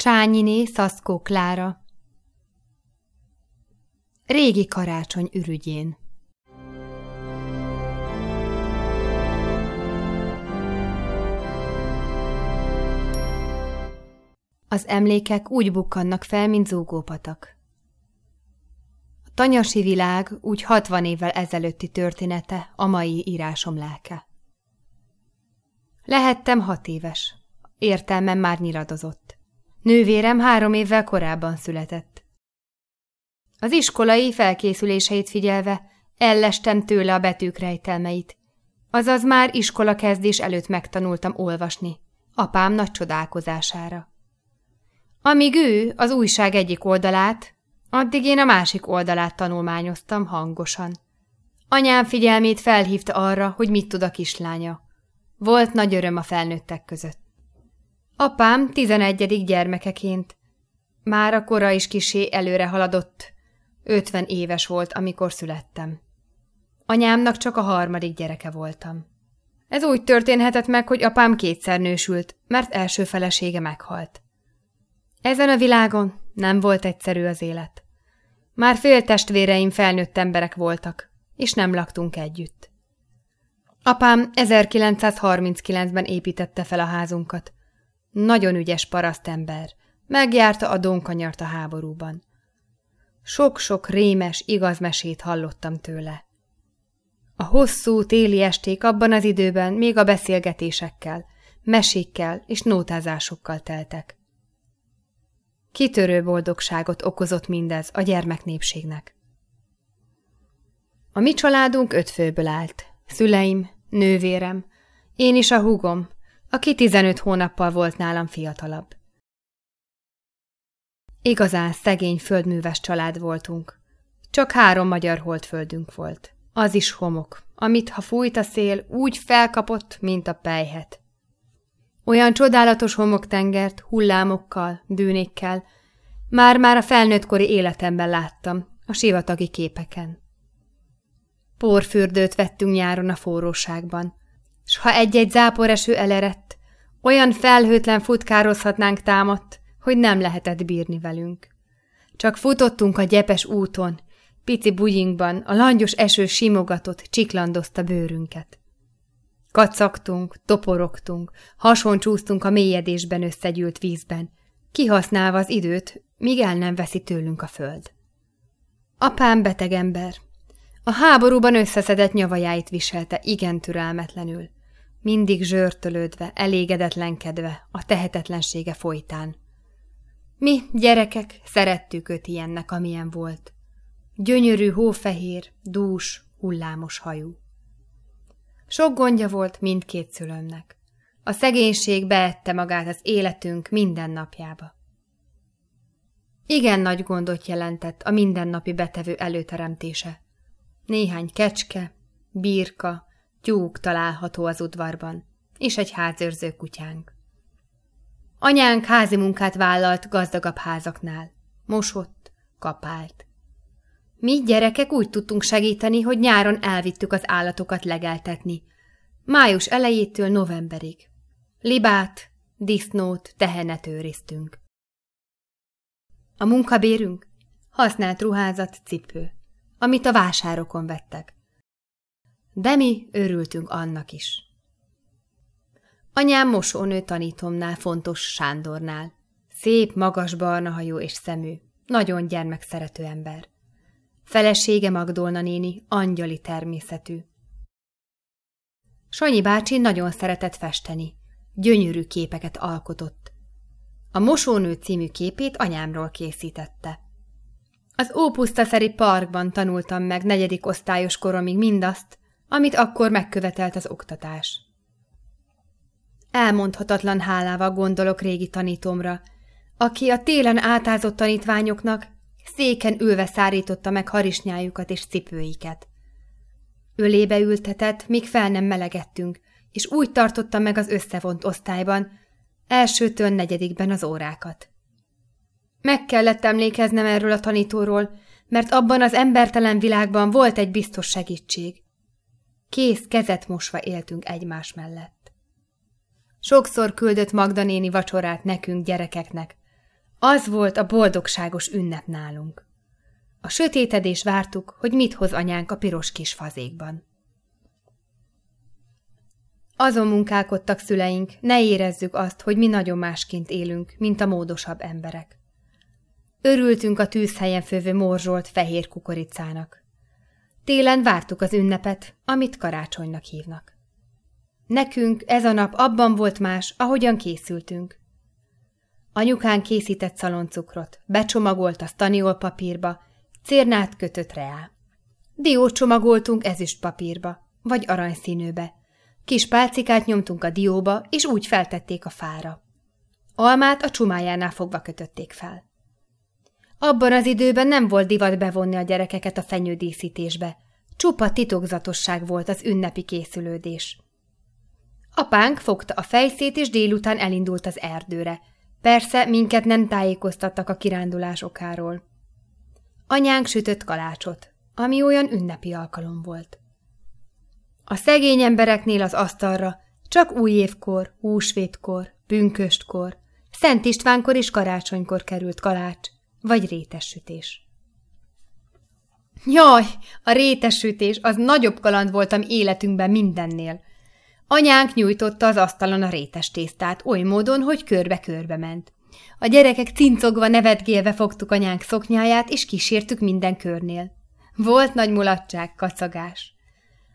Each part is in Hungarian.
Csányiné Szaszkó Klára Régi karácsony ürügyén Az emlékek úgy bukkannak fel, mint zúgópatak. A tanyasi világ úgy hatvan évvel ezelőtti története a mai írásom lelke. Lehettem hat éves. Értelmem már nyiradozott. Nővérem három évvel korábban született. Az iskolai felkészüléseit figyelve ellestem tőle a betűk rejtelmeit, azaz már iskola kezdés előtt megtanultam olvasni, apám nagy csodálkozására. Amíg ő az újság egyik oldalát, addig én a másik oldalát tanulmányoztam hangosan. Anyám figyelmét felhívta arra, hogy mit tud a kislánya. Volt nagy öröm a felnőttek között. Apám tizenegyedik gyermekeként. Már a kora is kisé előre haladott. Ötven éves volt, amikor születtem. Anyámnak csak a harmadik gyereke voltam. Ez úgy történhetett meg, hogy apám kétszer nősült, mert első felesége meghalt. Ezen a világon nem volt egyszerű az élet. Már fél testvéreim felnőtt emberek voltak, és nem laktunk együtt. Apám 1939-ben építette fel a házunkat. Nagyon ügyes parasztember, megjárta a donkanyart a háborúban. Sok-sok rémes, igaz mesét hallottam tőle. A hosszú téli esték abban az időben még a beszélgetésekkel, mesékkel és nótázásokkal teltek. Kitörő boldogságot okozott mindez a gyermeknépségnek. A mi családunk öt főből állt. Szüleim, nővérem, én is a húgom, aki 15 hónappal volt nálam fiatalabb. Igazán szegény földműves család voltunk. Csak három magyar holdföldünk volt. Az is homok, amit, ha fújt a szél, úgy felkapott, mint a pejhet. Olyan csodálatos homoktengert, hullámokkal, dűnékkel, már-már a felnőttkori életemben láttam, a sivatagi képeken. Porfürdőt vettünk nyáron a forróságban, s ha egy-egy záporeső elerett, olyan felhőtlen futkározhatnánk támadt, hogy nem lehetett bírni velünk. Csak futottunk a gyepes úton, pici bujinkban a langyos eső simogatott, csiklandozta bőrünket. Kacagtunk, toporogtunk, hason csúsztunk a mélyedésben összegyűlt vízben, kihasználva az időt, míg el nem veszi tőlünk a föld. Apám beteg ember. A háborúban összeszedett nyavajáit viselte igen türelmetlenül, mindig zsörtölődve, elégedetlenkedve a tehetetlensége folytán. Mi, gyerekek, szerettük őt ilyennek, amilyen volt. Gyönyörű, hófehér, dús, hullámos hajú. Sok gondja volt mindkét szülőmnek. A szegénység beette magát az életünk minden napjába. Igen nagy gondot jelentett a mindennapi betevő előteremtése. Néhány kecske, birka, tyúk található az udvarban, és egy házőrző kutyánk. Anyánk házi munkát vállalt gazdagabb házaknál. Mosott, kapált. Mi gyerekek úgy tudtunk segíteni, hogy nyáron elvittük az állatokat legeltetni. Május elejétől novemberig. Libát, disznót, tehenet őriztünk. A munkabérünk? Használt ruházat, cipő, amit a vásárokon vettek. De mi örültünk annak is. Anyám mosónő tanítomnál fontos Sándornál. Szép, magas barna hajú és szemű, nagyon gyermekszerető ember. Felesége Magdolna néni angyali természetű. Sanyi bácsi nagyon szeretett festeni, gyönyörű képeket alkotott. A Mosónő című képét anyámról készítette. Az Ópusztaszeri parkban tanultam meg negyedik osztályos koromig mindazt, amit akkor megkövetelt az oktatás. Elmondhatatlan hálával gondolok régi tanítomra, aki a télen átázott tanítványoknak széken ülve szárította meg harisnyájukat és cipőiket. Ölébe ültetett, míg fel nem melegedtünk, és úgy tartotta meg az összevont osztályban, elsőtől negyedikben az órákat. Meg kellett emlékeznem erről a tanítóról, mert abban az embertelen világban volt egy biztos segítség. Kész kezet mosva éltünk egymás mellett. Sokszor küldött Magda néni vacsorát nekünk, gyerekeknek, Az volt a boldogságos ünnep nálunk. A sötétedés vártuk, hogy mit hoz anyánk a piros kis fazékban. Azon munkálkodtak szüleink, ne érezzük azt, hogy mi nagyon másként élünk, mint a módosabb emberek. Örültünk a tűzhelyen fővő morzsolt fehér kukoricának. Télen vártuk az ünnepet, amit karácsonynak hívnak. Nekünk ez a nap abban volt más, ahogyan készültünk. Anyukán készített szaloncukrot, becsomagolt a staniol papírba, cérnát kötött reá. Diót csomagoltunk ezüst papírba, vagy aranyszínűbe. Kis pálcikát nyomtunk a dióba, és úgy feltették a fára. Almát a csumájánál fogva kötötték fel. Abban az időben nem volt divat bevonni a gyerekeket a fenyődíszítésbe. Csupa titokzatosság volt az ünnepi készülődés. Apánk fogta a fejszét, és délután elindult az erdőre. Persze minket nem tájékoztattak a kirándulás okáról. Anyánk sütött kalácsot, ami olyan ünnepi alkalom volt. A szegény embereknél az asztalra csak újévkor, húsvétkor, pünköstkor, Szent Istvánkor és karácsonykor került kalács, vagy rétessütés. Jaj, a rétessütés az nagyobb kaland voltam életünkben mindennél. Anyánk nyújtotta az asztalon a rétes tésztát oly módon, hogy körbe-körbe ment. A gyerekek cincogva nevetgélve fogtuk anyánk szoknyáját, és kísértük minden körnél. Volt nagy mulatság, kacagás.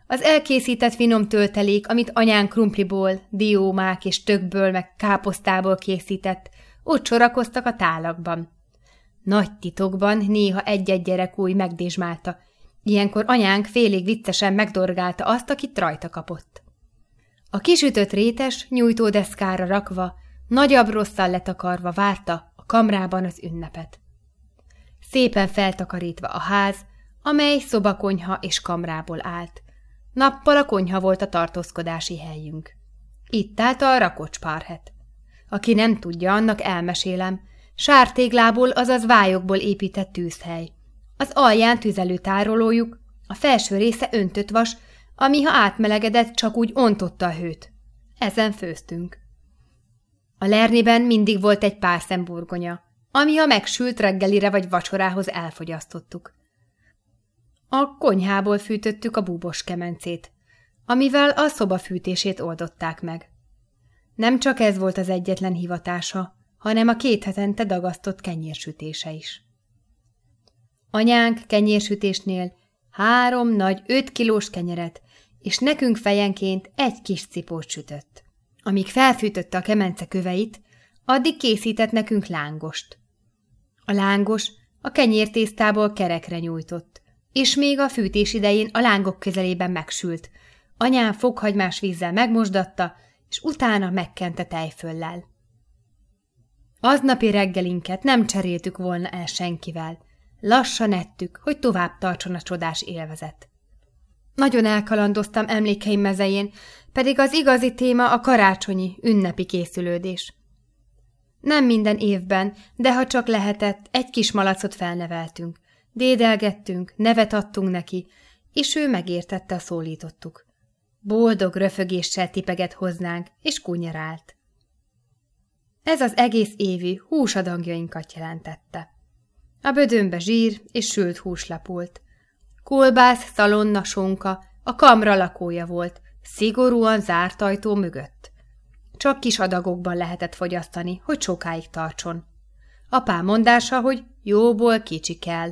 Az elkészített finom töltelék, amit anyánk krumpliból, diómák és tökből meg káposztából készített, ott sorakoztak a tálakban. Nagy titokban néha egy-egy gyerek új megdésmálta. Ilyenkor anyánk félig viccesen megdorgálta azt, akit rajta kapott. A kisütött rétes nyújtódeszkára rakva, nagyobb rosszal letakarva várta a kamrában az ünnepet. Szépen feltakarítva a ház, amely szobakonyha és kamrából állt. Nappal a konyha volt a tartózkodási helyünk. Itt állt a rakocspárhet. Aki nem tudja, annak elmesélem, sártéglából, azaz vályokból épített tűzhely. Az alján tüzelőtárolójuk, a felső része öntött vas, ami ha átmelegedett, csak úgy ontotta a hőt. Ezen főztünk. A lerniben mindig volt egy pár szemburgonya, ami ha megsült reggelire vagy vacsorához elfogyasztottuk. A konyhából fűtöttük a búbos kemencét, amivel a szoba fűtését oldották meg. Nem csak ez volt az egyetlen hivatása, hanem a két hetente dagasztott kenyérsütése is. Anyánk kenyérsütésnél három nagy öt kilós kenyeret, és nekünk fejenként egy kis cipót sütött. Amíg felfűtötte a kemence köveit, addig készített nekünk lángost. A lángos a kenyértésztából kerekre nyújtott, és még a fűtés idején a lángok közelében megsült. Anyám fokhagymás vízzel megmosdatta, és utána megkente tejföllel. Aznapi reggelinket nem cseréltük volna el senkivel. Lassan ettük, hogy tovább tartson a csodás élvezet. Nagyon elkalandoztam emlékeim mezején, pedig az igazi téma a karácsonyi, ünnepi készülődés. Nem minden évben, de ha csak lehetett, egy kis malacot felneveltünk. Dédelgettünk, nevet adtunk neki, és ő megértette, a szólítottuk. Boldog röfögéssel tipegett hoznánk, és kunyarált. Ez az egész évi húsadagjainkat jelentette. A bödönbe zsír és sült hús lapult. Kolbász, szalonna, sonka, a kamra lakója volt, szigorúan zárt ajtó mögött. Csak kis adagokban lehetett fogyasztani, hogy sokáig tartson. Apám mondása, hogy jóból kicsi kell.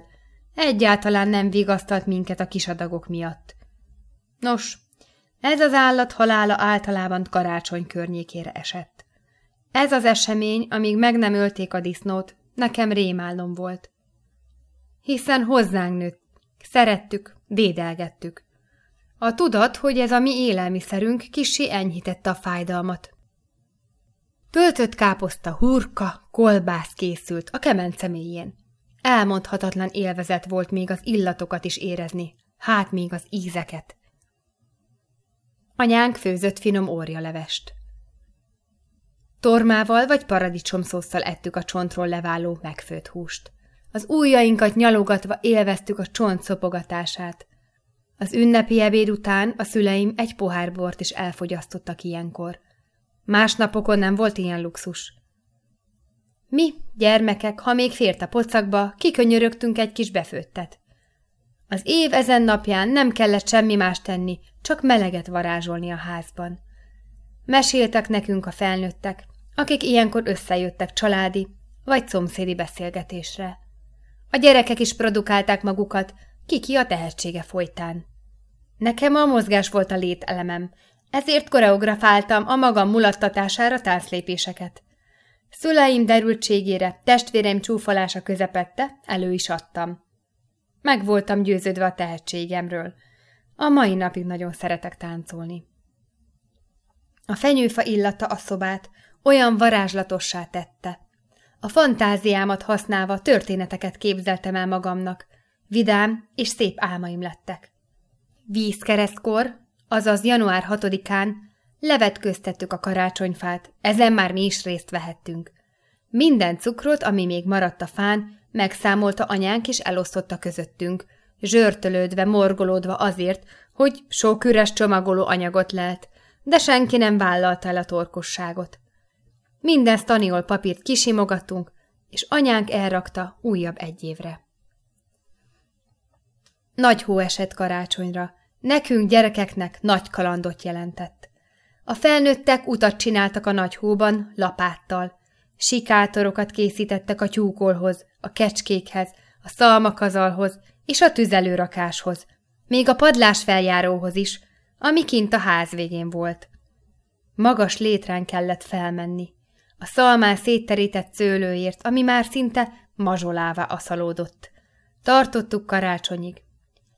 Egyáltalán nem vigasztalt minket a kis adagok miatt. Nos, ez az állat halála általában karácsony környékére esett. Ez az esemény, amíg meg nem ölték a disznót, nekem rémálom volt. Hiszen hozzánk nőtt, szerettük, dédelgettük. A tudat, hogy ez a mi élelmiszerünk, kissé enyhítette a fájdalmat. Töltött káposzta, hurka, kolbász készült a kemence mélyén. Elmondhatatlan élvezet volt még az illatokat is érezni, hát még az ízeket. Anyánk főzött finom órjalevest. Tormával vagy paradicsomszószal ettük a csontról leváló megfőtt húst. Az ujjainkat nyalogatva élveztük a csont szopogatását. Az ünnepi ebéd után a szüleim egy pohár bort is elfogyasztottak ilyenkor. Más napokon nem volt ilyen luxus. Mi, gyermekek, ha még fért a pocakba, kikönyörögtünk egy kis befőttet. Az év ezen napján nem kellett semmi más tenni, csak meleget varázsolni a házban. Meséltek nekünk a felnőttek, akik ilyenkor összejöttek családi vagy szomszédi beszélgetésre. A gyerekek is produkálták magukat, kiki a tehetsége folytán. Nekem a mozgás volt a lételemem, ezért koreografáltam a magam mulattatására tánclépéseket. Szüleim derültségére, testvéreim csúfolása közepette elő is adtam. Meg voltam győződve a tehetségemről. A mai napig nagyon szeretek táncolni. A fenyőfa illata a szobát olyan varázslatossá tette. A fantáziámat használva történeteket képzeltem el magamnak. Vidám és szép álmaim lettek. Vízkeresztkor, azaz január 6-án levetköztettük a karácsonyfát, ezen már mi is részt vehettünk. Minden cukrot, ami még maradt a fán, megszámolta anyánk és elosztotta közöttünk, zsörtölődve, morgolódva azért, hogy sok üres csomagoló anyagot lelt, de senki nem vállalta el a torkosságot. Minden staniol papírt kisimogattunk, és anyánk elrakta újabb egy évre. Nagy hó esett karácsonyra, nekünk gyerekeknek nagy kalandot jelentett. A felnőttek utat csináltak a nagy hóban lapáttal, sikátorokat készítettek a tyúkolhoz, a kecskékhez, a szalmakazalhoz és a tüzelőrakáshoz, még a padlás feljáróhoz is, ami kint a ház végén volt. Magas létrán kellett felmenni. A szalmán szétterített szőlőért, ami már szinte mazsolává aszalódott. Tartottuk karácsonyig.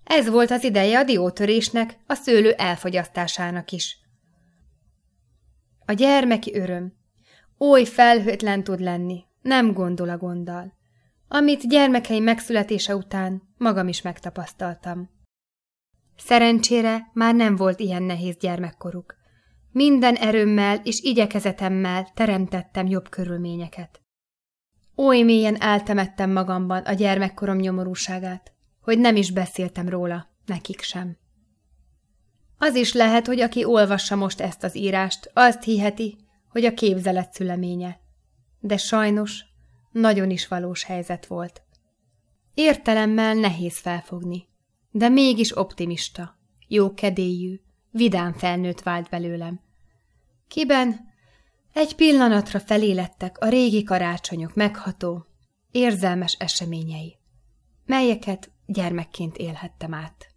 Ez volt az ideje a diótörésnek, a szőlő elfogyasztásának is. A gyermeki öröm. Oly felhőtlen tud lenni, nem gondol a gonddal. Amit gyermekeim megszületése után magam is megtapasztaltam. Szerencsére már nem volt ilyen nehéz gyermekkoruk. Minden erőmmel és igyekezetemmel teremtettem jobb körülményeket. Oly mélyen eltemettem magamban a gyermekkorom nyomorúságát, hogy nem is beszéltem róla, nekik sem. Az is lehet, hogy aki olvassa most ezt az írást, azt hiheti, hogy a képzelet szüleménye. De sajnos nagyon is valós helyzet volt. Értelemmel nehéz felfogni, de mégis optimista, jó kedélyű, vidám felnőtt vált belőlem. Kiben egy pillanatra felélettek a régi karácsonyok megható, érzelmes eseményei, melyeket gyermekként élhettem át.